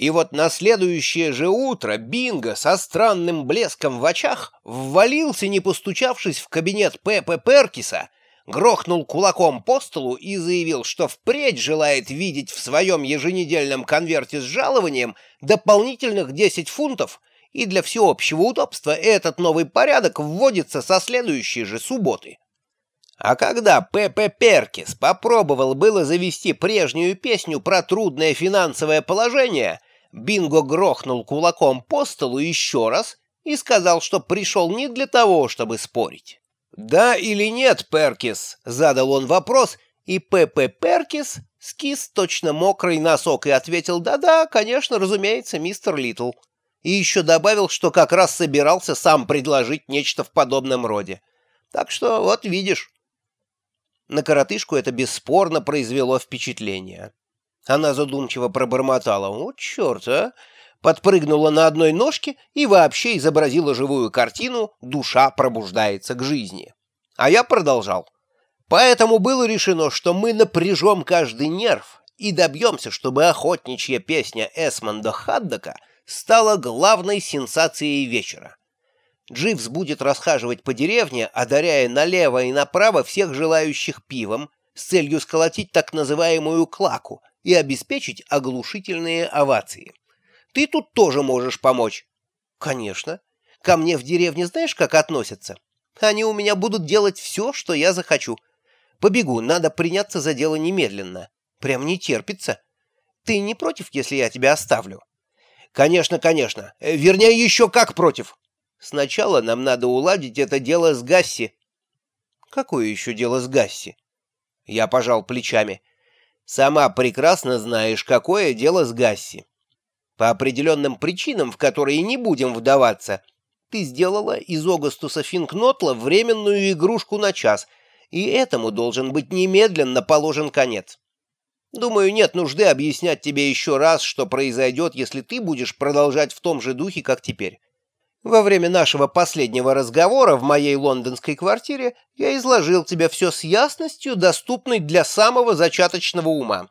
И вот на следующее же утро Бинго со странным блеском в очах ввалился, не постучавшись в кабинет Пепе Перкиса, грохнул кулаком по столу и заявил, что впредь желает видеть в своем еженедельном конверте с жалованием дополнительных 10 фунтов, и для всеобщего удобства этот новый порядок вводится со следующей же субботы. А когда П.П. Перкис попробовал было завести прежнюю песню про трудное финансовое положение, Бинго грохнул кулаком по столу еще раз и сказал, что пришел не для того, чтобы спорить. «Да или нет, Перкис?» — задал он вопрос, и П.П. Перкис скис точно мокрый носок и ответил «Да-да, конечно, разумеется, мистер Литл». И еще добавил, что как раз собирался сам предложить нечто в подобном роде. Так что вот видишь. На коротышку это бесспорно произвело впечатление. Она задумчиво пробормотала. «О, черт, а!» Подпрыгнула на одной ножке и вообще изобразила живую картину «Душа пробуждается к жизни». А я продолжал. Поэтому было решено, что мы напряжем каждый нерв и добьемся, чтобы охотничья песня Эсмонда Хаддока стала главной сенсацией вечера. Дживс будет расхаживать по деревне, одаряя налево и направо всех желающих пивом, с целью сколотить так называемую клаку, и обеспечить оглушительные овации. Ты тут тоже можешь помочь. Конечно. Ко мне в деревне знаешь, как относятся? Они у меня будут делать все, что я захочу. Побегу, надо приняться за дело немедленно. Прям не терпится. Ты не против, если я тебя оставлю? Конечно, конечно. Вернее, еще как против. Сначала нам надо уладить это дело с Гасси. Какое еще дело с Гасси? Я пожал плечами. Сама прекрасно знаешь, какое дело с Гасси. По определенным причинам, в которые не будем вдаваться, ты сделала из Огастуса Финкнотла временную игрушку на час, и этому должен быть немедленно положен конец. Думаю, нет нужды объяснять тебе еще раз, что произойдет, если ты будешь продолжать в том же духе, как теперь. Во время нашего последнего разговора в моей лондонской квартире я изложил тебе все с ясностью, доступной для самого зачаточного ума.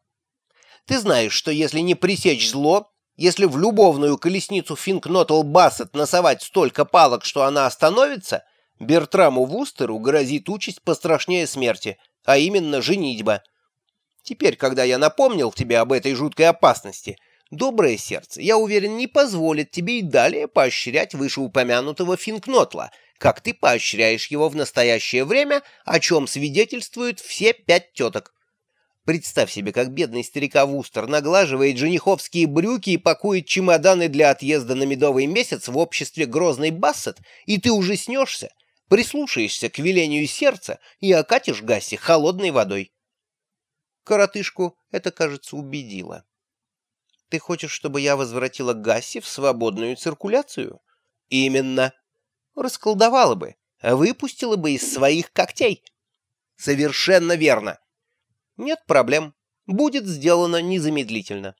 Ты знаешь, что если не пресечь зло, если в любовную колесницу Финкнотл Бассет насовать столько палок, что она остановится, Бертраму Вустеру грозит участь пострашнее смерти, а именно женитьба. Теперь, когда я напомнил тебе об этой жуткой опасности – Доброе сердце, я уверен, не позволит тебе и далее поощрять вышеупомянутого Финкнотла, как ты поощряешь его в настоящее время, о чем свидетельствуют все пять теток. Представь себе, как бедный старика Вустер наглаживает жениховские брюки и пакует чемоданы для отъезда на медовый месяц в обществе грозной Бассет, и ты ужаснешься, прислушаешься к велению сердца и окатишь Гасси холодной водой. Коротышку это, кажется, убедило. Ты хочешь, чтобы я возвратила Гасси в свободную циркуляцию? Именно. Расколдовала бы, выпустила бы из своих когтей. Совершенно верно. Нет проблем. Будет сделано незамедлительно.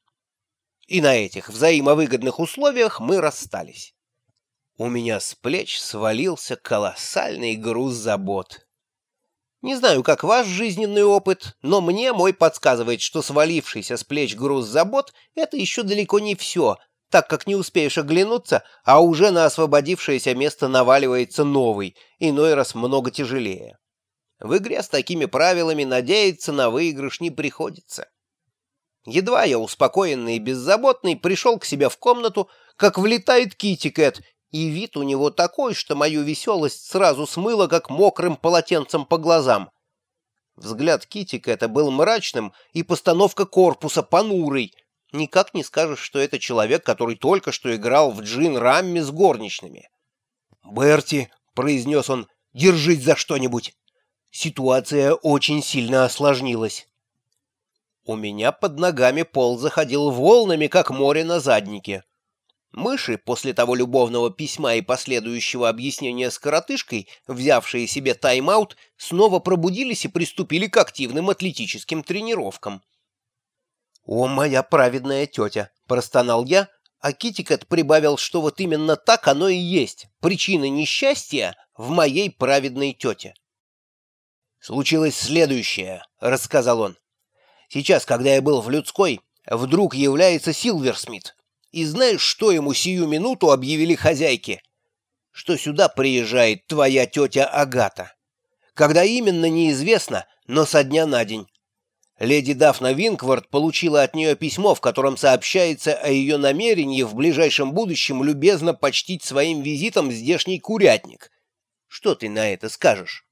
И на этих взаимовыгодных условиях мы расстались. У меня с плеч свалился колоссальный груз забот. Не знаю, как ваш жизненный опыт, но мне мой подсказывает, что свалившийся с плеч груз забот — это еще далеко не все, так как не успеешь оглянуться, а уже на освободившееся место наваливается новый, иной раз много тяжелее. В игре с такими правилами надеяться на выигрыш не приходится. Едва я, успокоенный и беззаботный, пришел к себе в комнату, как влетает Кити Кэт и вид у него такой, что мою веселость сразу смыло, как мокрым полотенцем по глазам. Взгляд Китика это был мрачным, и постановка корпуса понурой. Никак не скажешь, что это человек, который только что играл в джин-рамме с горничными. «Берти», — произнес он, — «держись за что-нибудь». Ситуация очень сильно осложнилась. У меня под ногами пол заходил волнами, как море на заднике. Мыши, после того любовного письма и последующего объяснения с коротышкой, взявшие себе тайм-аут, снова пробудились и приступили к активным атлетическим тренировкам. «О, моя праведная тетя!» — простонал я, а Китикет прибавил, что вот именно так оно и есть, причина несчастья в моей праведной тете. «Случилось следующее», — рассказал он. «Сейчас, когда я был в людской, вдруг является Силверсмит, И знаешь, что ему сию минуту объявили хозяйки? Что сюда приезжает твоя тетя Агата. Когда именно, неизвестно, но со дня на день. Леди Дафна Винквард получила от нее письмо, в котором сообщается о ее намерении в ближайшем будущем любезно почтить своим визитом здешний курятник. Что ты на это скажешь?